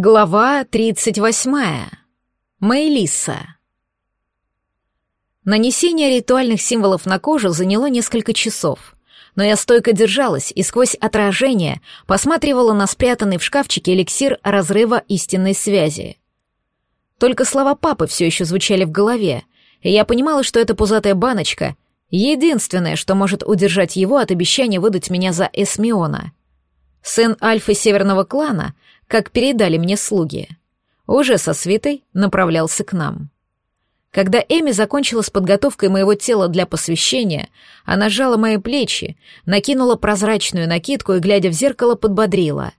Глава 38. Мэйлиса. Нанесение ритуальных символов на кожу заняло несколько часов, но я стойко держалась и сквозь отражение посматривала на спрятанный в шкафчике эликсир разрыва истинной связи. Только слова папы все еще звучали в голове, и я понимала, что эта пузатая баночка — единственное, что может удержать его от обещания выдать меня за Эсмиона. Сын Альфы Северного клана — как передали мне слуги. Уже со свитой направлялся к нам. Когда Эми закончила с подготовкой моего тела для посвящения, она сжала мои плечи, накинула прозрачную накидку и, глядя в зеркало, подбодрила.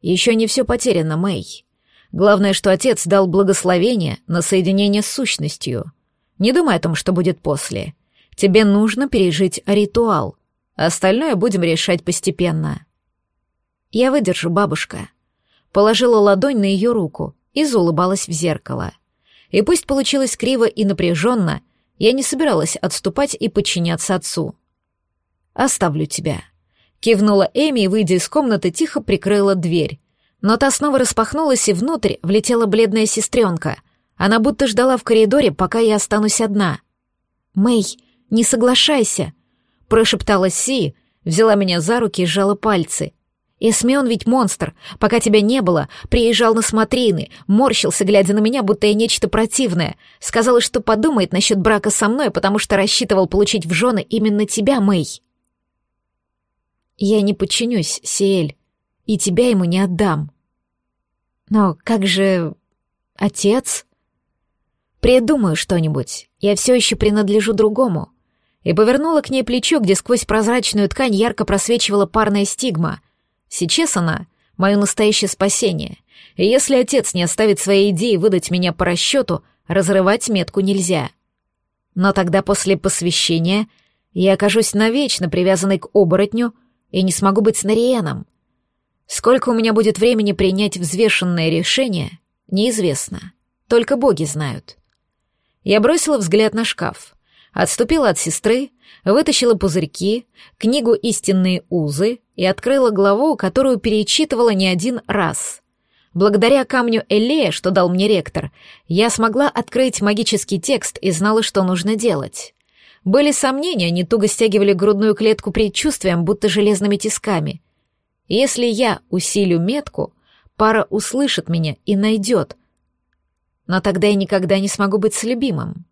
«Еще не все потеряно, Мэй. Главное, что отец дал благословение на соединение с сущностью. Не думай о том, что будет после. Тебе нужно пережить ритуал. Остальное будем решать постепенно». «Я выдержу, бабушка», положила ладонь на ее руку и заулыбалась в зеркало. И пусть получилось криво и напряженно, я не собиралась отступать и подчиняться отцу. «Оставлю тебя», — кивнула Эми и, выйдя из комнаты, тихо прикрыла дверь. Но та снова распахнулась, и внутрь влетела бледная сестренка. Она будто ждала в коридоре, пока я останусь одна. «Мэй, не соглашайся», — прошептала Си, взяла меня за руки и сжала пальцы — Эсмион ведь монстр. Пока тебя не было, приезжал на смотрины, морщился, глядя на меня, будто я нечто противное. Сказал, что подумает насчет брака со мной, потому что рассчитывал получить в жены именно тебя, Мэй. Я не подчинюсь, Сиэль, и тебя ему не отдам. Но как же... отец? Придумаю что-нибудь. Я все еще принадлежу другому. И повернула к ней плечо, где сквозь прозрачную ткань ярко просвечивала парная стигма — Сейчас она — мое настоящее спасение. И если отец не оставит своей идеи выдать меня по расчету, разрывать метку нельзя. Но тогда после посвящения я окажусь навечно привязанной к оборотню и не смогу быть с Нариеном. Сколько у меня будет времени принять взвешенное решение, неизвестно. Только боги знают. Я бросила взгляд на шкаф, отступила от сестры, вытащила пузырьки, книгу «Истинные узы», и открыла главу, которую перечитывала не один раз. Благодаря камню Элея, что дал мне ректор, я смогла открыть магический текст и знала, что нужно делать. Были сомнения, они туго стягивали грудную клетку предчувствием, будто железными тисками. Если я усилю метку, пара услышит меня и найдет. Но тогда я никогда не смогу быть с любимым.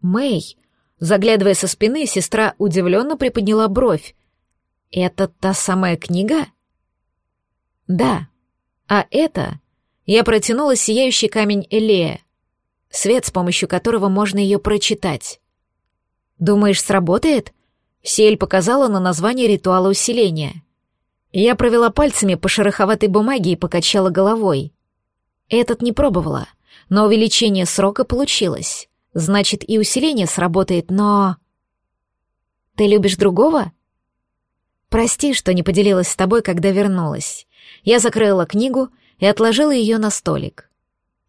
Мэй, заглядывая со спины, сестра удивленно приподняла бровь, это та самая книга? Да. А это... Я протянула сияющий камень Элея, свет, с помощью которого можно ее прочитать. Думаешь, сработает? Сель показала на название ритуала усиления. Я провела пальцами по шероховатой бумаге и покачала головой. Этот не пробовала, но увеличение срока получилось. Значит, и усиление сработает, но... Ты любишь другого? Прости, что не поделилась с тобой, когда вернулась. Я закрыла книгу и отложила ее на столик.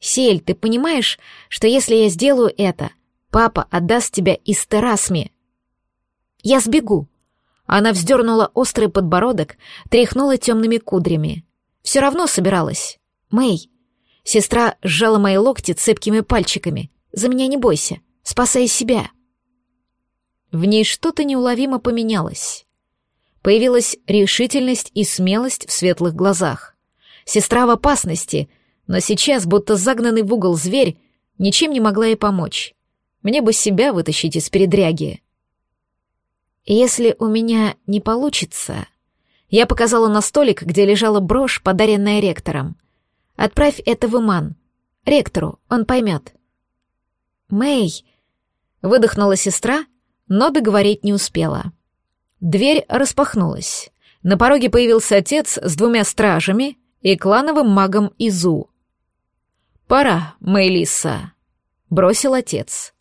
Сель, ты понимаешь, что если я сделаю это, папа отдаст тебя из террасми? Я сбегу. Она вздернула острый подбородок, тряхнула темными кудрями. Все равно собиралась. Мэй. Сестра сжала мои локти цепкими пальчиками. За меня не бойся. Спасай себя. В ней что-то неуловимо поменялось. Появилась решительность и смелость в светлых глазах. Сестра в опасности, но сейчас, будто загнанный в угол зверь, ничем не могла ей помочь. Мне бы себя вытащить из передряги. Если у меня не получится... Я показала на столик, где лежала брошь, подаренная ректором. Отправь это в Иман. Ректору, он поймет. Мэй, выдохнула сестра, но договорить не успела. Дверь распахнулась. На пороге появился отец с двумя стражами и клановым магом Изу. «Пора, Мэйлиса», — бросил отец.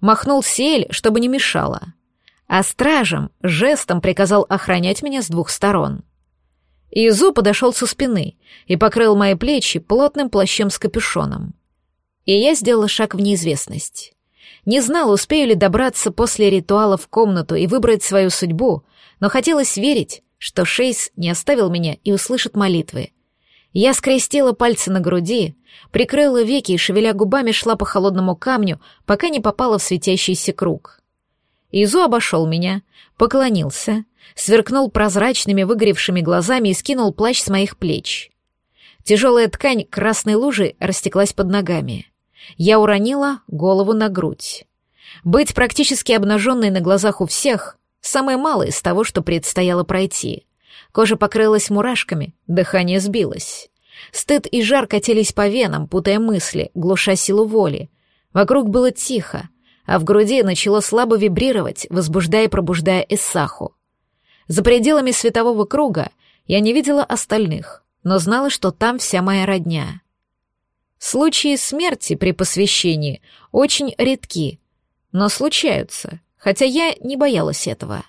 Махнул сель, чтобы не мешало. А стражам жестом приказал охранять меня с двух сторон. Изу подошел со спины и покрыл мои плечи плотным плащом с капюшоном. И я сделала шаг в неизвестность. Не знала, успею ли добраться после ритуала в комнату и выбрать свою судьбу, но хотелось верить, что Шейс не оставил меня и услышит молитвы. Я скрестила пальцы на груди, прикрыла веки и, шевеля губами, шла по холодному камню, пока не попала в светящийся круг. Изу обошел меня, поклонился, сверкнул прозрачными выгоревшими глазами и скинул плащ с моих плеч. Тяжелая ткань красной лужи растеклась под ногами. Я уронила голову на грудь. Быть практически обнаженной на глазах у всех — самое малое из того, что предстояло пройти. Кожа покрылась мурашками, дыхание сбилось. Стыд и жар катились по венам, путая мысли, глуша силу воли. Вокруг было тихо, а в груди начало слабо вибрировать, возбуждая и пробуждая Иссаху. За пределами светового круга я не видела остальных, но знала, что там вся моя родня. Случаи смерти при посвящении очень редки, но случаются, хотя я не боялась этого.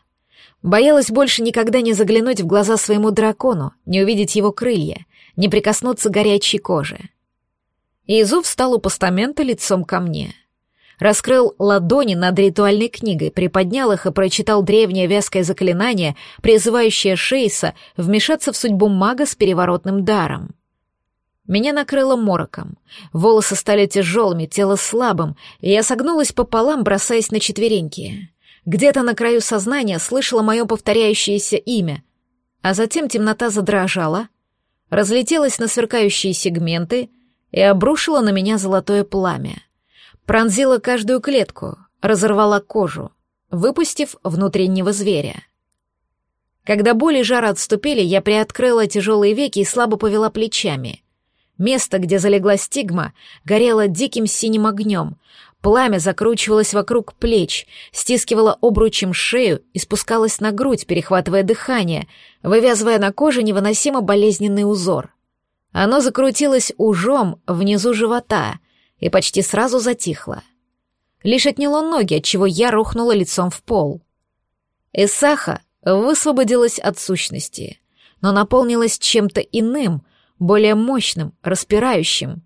Боялась больше никогда не заглянуть в глаза своему дракону, не увидеть его крылья, не прикоснуться горячей коже. Изу встал у постамента лицом ко мне. Раскрыл ладони над ритуальной книгой, приподнял их и прочитал древнее вязкое заклинание, призывающее Шейса вмешаться в судьбу мага с переворотным даром. Меня накрыло мороком. Волосы стали тяжелыми, тело слабым, и я согнулась пополам, бросаясь на четвереньки. Где-то на краю сознания слышала мое повторяющееся имя, а затем темнота задрожала, разлетелась на сверкающие сегменты и обрушила на меня золотое пламя. Пронзила каждую клетку, разорвала кожу, выпустив внутреннего зверя. Когда боль и жар отступили, я приоткрыла тяжелые веки и слабо повела плечами — Место, где залегла стигма, горело диким синим огнем. Пламя закручивалось вокруг плеч, стискивало обручем шею и спускалось на грудь, перехватывая дыхание, вывязывая на коже невыносимо болезненный узор. Оно закрутилось ужом внизу живота и почти сразу затихло. Лишь отняло ноги, отчего я рухнула лицом в пол. Исаха высвободилась от сущности, но наполнилась чем-то иным, более мощным, распирающим.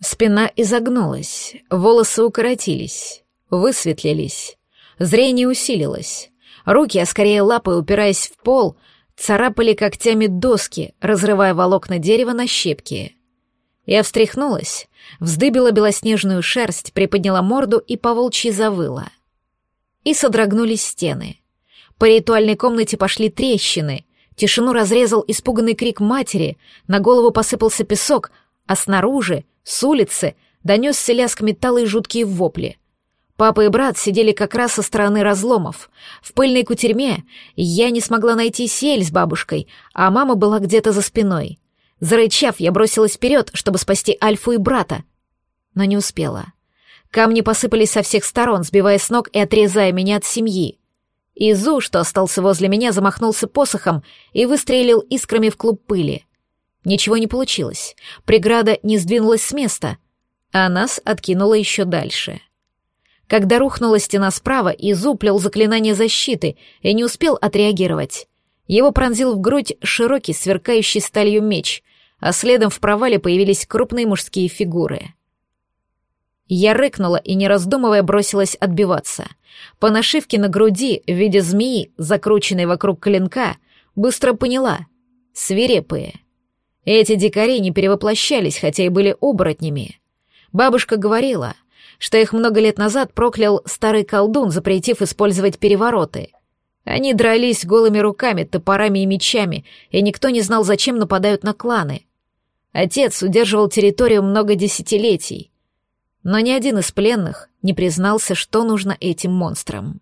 Спина изогнулась, волосы укоротились, высветлились, зрение усилилось. Руки, а скорее лапы, упираясь в пол, царапали когтями доски, разрывая волокна дерева на щепки. Я встряхнулась, вздыбила белоснежную шерсть, приподняла морду и поволчьи завыла. И содрогнулись стены. По ритуальной комнате пошли трещины, Тишину разрезал испуганный крик матери, на голову посыпался песок, а снаружи, с улицы, донесся лязг металла и жуткие вопли. Папа и брат сидели как раз со стороны разломов. В пыльной кутерьме я не смогла найти сель с бабушкой, а мама была где-то за спиной. Зарычав, я бросилась вперед, чтобы спасти Альфу и брата, но не успела. Камни посыпались со всех сторон, сбивая с ног и отрезая меня от семьи. Изу, что остался возле меня, замахнулся посохом и выстрелил искрами в клуб пыли. Ничего не получилось. Преграда не сдвинулась с места, а нас откинуло еще дальше. Когда рухнула стена справа, Изу плел заклинание защиты и не успел отреагировать. Его пронзил в грудь широкий, сверкающий сталью меч, а следом в провале появились крупные мужские фигуры. Я рыкнула и, не раздумывая, бросилась отбиваться. По нашивке на груди в виде змеи, закрученной вокруг клинка, быстро поняла — свирепые. Эти дикари не перевоплощались, хотя и были оборотнями. Бабушка говорила, что их много лет назад проклял старый колдун, запретив использовать перевороты. Они дрались голыми руками, топорами и мечами, и никто не знал, зачем нападают на кланы. Отец удерживал территорию много десятилетий, но ни один из пленных не признался, что нужно этим монстрам.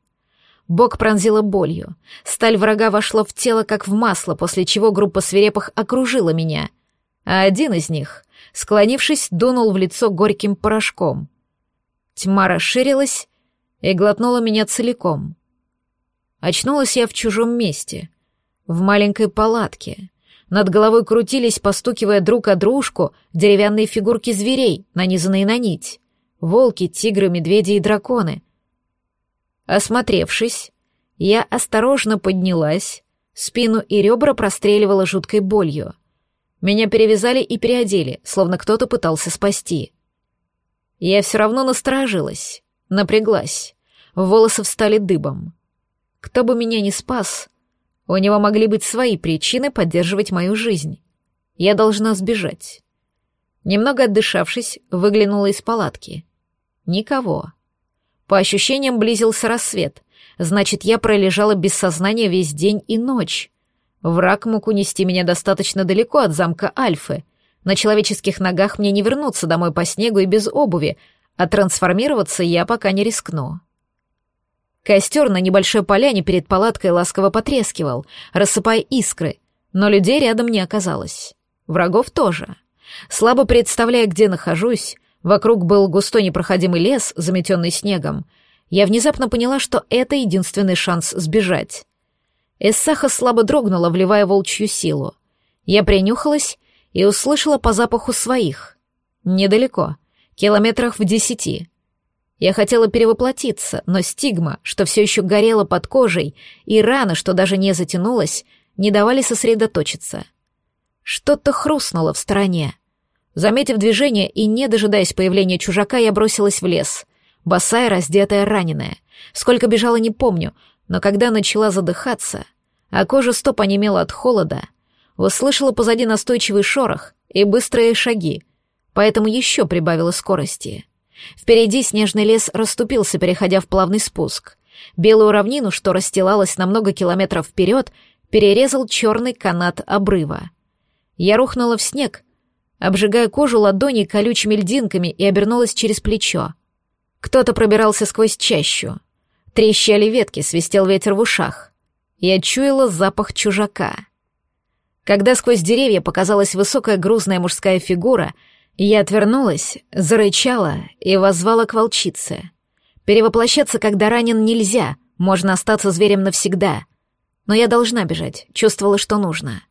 Бок пронзила болью. Сталь врага вошла в тело, как в масло, после чего группа свирепых окружила меня. А один из них, склонившись, дунул в лицо горьким порошком. Тьма расширилась и глотнула меня целиком. Очнулась я в чужом месте, в маленькой палатке. Над головой крутились, постукивая друг о дружку, деревянные фигурки зверей, нанизанные на нить волки, тигры, медведи и драконы. Осмотревшись, я осторожно поднялась, спину и ребра простреливала жуткой болью. Меня перевязали и переодели, словно кто-то пытался спасти. Я все равно насторожилась, напряглась, волосы встали дыбом. Кто бы меня ни спас, у него могли быть свои причины поддерживать мою жизнь. Я должна сбежать. Немного отдышавшись, выглянула из палатки. Никого. По ощущениям близился рассвет. Значит, я пролежала без сознания весь день и ночь. Враг мог унести меня достаточно далеко от замка Альфы. На человеческих ногах мне не вернуться домой по снегу и без обуви, а трансформироваться я пока не рискну. Костер на небольшой поляне перед палаткой ласково потрескивал, рассыпая искры, но людей рядом не оказалось. Врагов тоже. Слабо представляя, где нахожусь, вокруг был густой непроходимый лес, заметенный снегом, я внезапно поняла, что это единственный шанс сбежать. Эссаха слабо дрогнула, вливая волчью силу. Я принюхалась и услышала по запаху своих. Недалеко, километрах в десяти. Я хотела перевоплотиться, но стигма, что все еще горела под кожей, и рана, что даже не затянулась, не давали сосредоточиться — что-то хрустнуло в стороне. Заметив движение и не дожидаясь появления чужака, я бросилась в лес. Босая, раздетая, раненая. Сколько бежала, не помню, но когда начала задыхаться, а кожа стоп онемела от холода, услышала позади настойчивый шорох и быстрые шаги, поэтому еще прибавила скорости. Впереди снежный лес расступился, переходя в плавный спуск. Белую равнину, что расстилалась на много километров вперед, перерезал черный канат обрыва. Я рухнула в снег, обжигая кожу ладоней колючими льдинками и обернулась через плечо. Кто-то пробирался сквозь чащу. Трещали ветки, свистел ветер в ушах. Я чуяла запах чужака. Когда сквозь деревья показалась высокая грузная мужская фигура, я отвернулась, зарычала и воззвала к волчице. Перевоплощаться, когда ранен, нельзя, можно остаться зверем навсегда. Но я должна бежать, чувствовала, что нужно.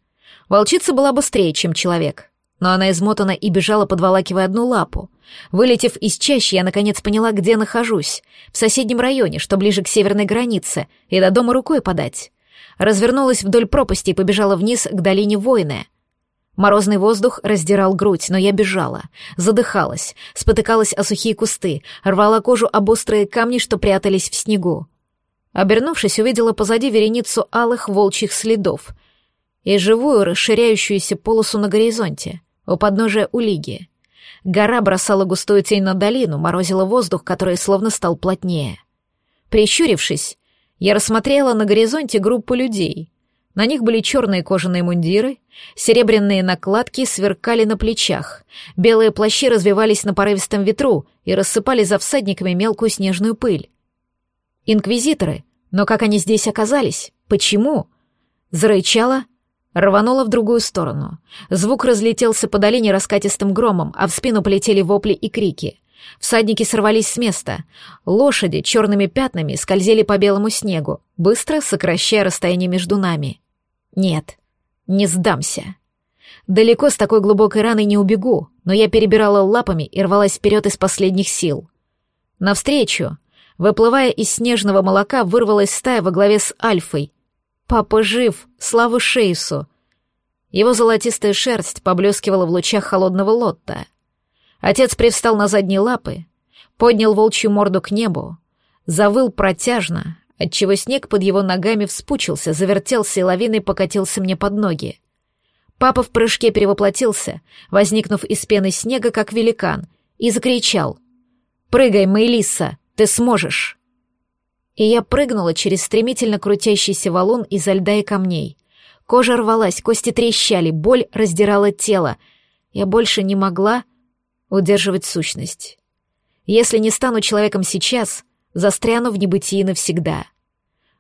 Волчица была быстрее, чем человек, но она измотана и бежала, подволакивая одну лапу. Вылетев из чащи, я наконец поняла, где нахожусь. В соседнем районе, что ближе к северной границе, и до дома рукой подать. Развернулась вдоль пропасти и побежала вниз к долине воины. Морозный воздух раздирал грудь, но я бежала, задыхалась, спотыкалась о сухие кусты, рвала кожу об острые камни, что прятались в снегу. Обернувшись, увидела позади вереницу алых волчьих следов — и живую расширяющуюся полосу на горизонте, у подножия Улиги. Гора бросала густую тень на долину, морозила воздух, который словно стал плотнее. Прищурившись, я рассмотрела на горизонте группу людей. На них были черные кожаные мундиры, серебряные накладки сверкали на плечах, белые плащи развивались на порывистом ветру и рассыпали за всадниками мелкую снежную пыль. Инквизиторы, но как они здесь оказались? Почему? Зарычала, Рванула в другую сторону. Звук разлетелся по долине раскатистым громом, а в спину полетели вопли и крики. Всадники сорвались с места. Лошади черными пятнами скользили по белому снегу, быстро сокращая расстояние между нами. Нет, не сдамся. Далеко с такой глубокой раной не убегу, но я перебирала лапами и рвалась вперед из последних сил. Навстречу, выплывая из снежного молока, вырвалась стая во главе с Альфой, Папа жив, слава Шейсу. Его золотистая шерсть поблескивала в лучах холодного лотта. Отец привстал на задние лапы, поднял волчью морду к небу, завыл протяжно, отчего снег под его ногами вспучился, завертелся и лавиной покатился мне под ноги. Папа в прыжке перевоплотился, возникнув из пены снега, как великан, и закричал. «Прыгай, Мейлиса, ты сможешь!» И я прыгнула через стремительно крутящийся валун изо льда и камней. Кожа рвалась, кости трещали, боль раздирала тело. Я больше не могла удерживать сущность. Если не стану человеком сейчас, застряну в небытии навсегда.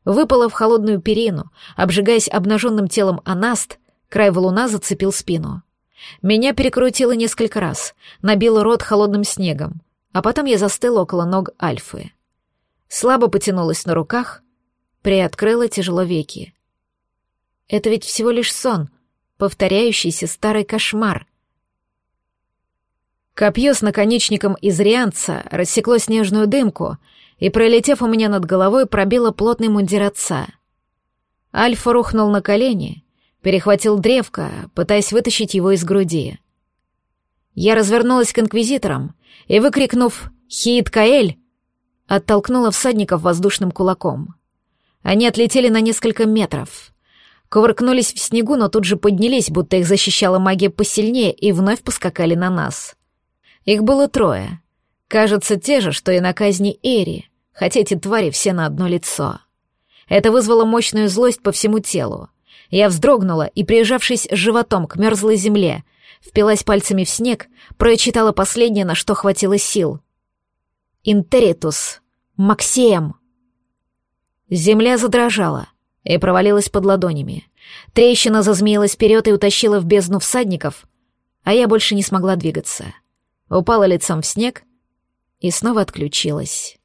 Выпала в холодную перину, обжигаясь обнаженным телом анаст, край валуна зацепил спину. Меня перекрутило несколько раз, набило рот холодным снегом, а потом я застыла около ног Альфы слабо потянулась на руках, приоткрыла тяжело веки. Это ведь всего лишь сон, повторяющийся старый кошмар. Копье с наконечником из рианца рассекло снежную дымку и, пролетев у меня над головой, пробило плотный мундир отца. Альфа рухнул на колени, перехватил древко, пытаясь вытащить его из груди. Я развернулась к инквизиторам и, выкрикнув «Хиит Каэль!», оттолкнула всадников воздушным кулаком. Они отлетели на несколько метров. кувыркнулись в снегу, но тут же поднялись, будто их защищала магия посильнее, и вновь поскакали на нас. Их было трое. Кажется, те же, что и на казни Эри, хотя эти твари все на одно лицо. Это вызвало мощную злость по всему телу. Я вздрогнула и, прижавшись животом к мерзлой земле, впилась пальцами в снег, прочитала последнее, на что хватило сил. «Интеритус! Максием!» Земля задрожала и провалилась под ладонями. Трещина зазмеилась вперед и утащила в бездну всадников, а я больше не смогла двигаться. Упала лицом в снег и снова отключилась.